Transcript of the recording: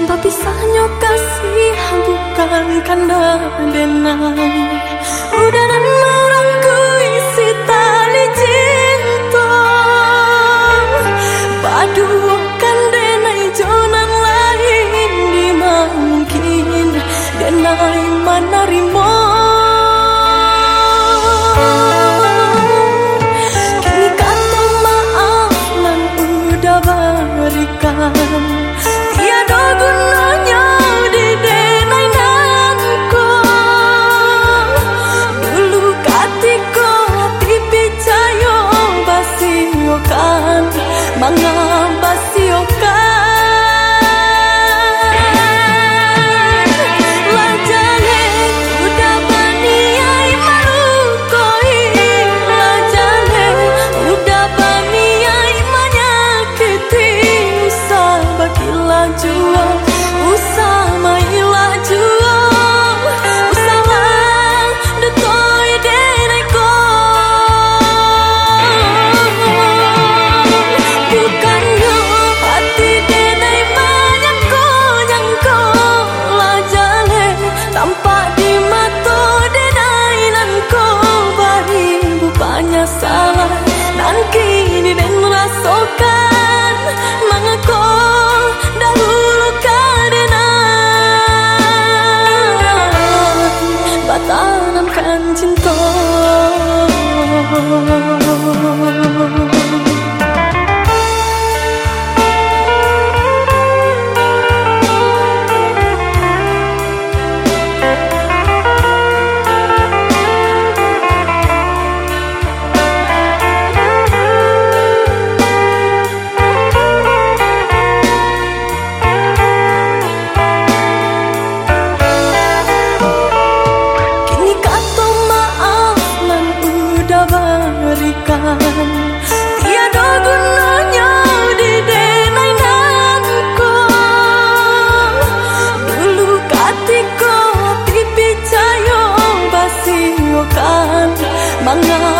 Terpisahnya kasih bukan karena benang. Udah dan 만나.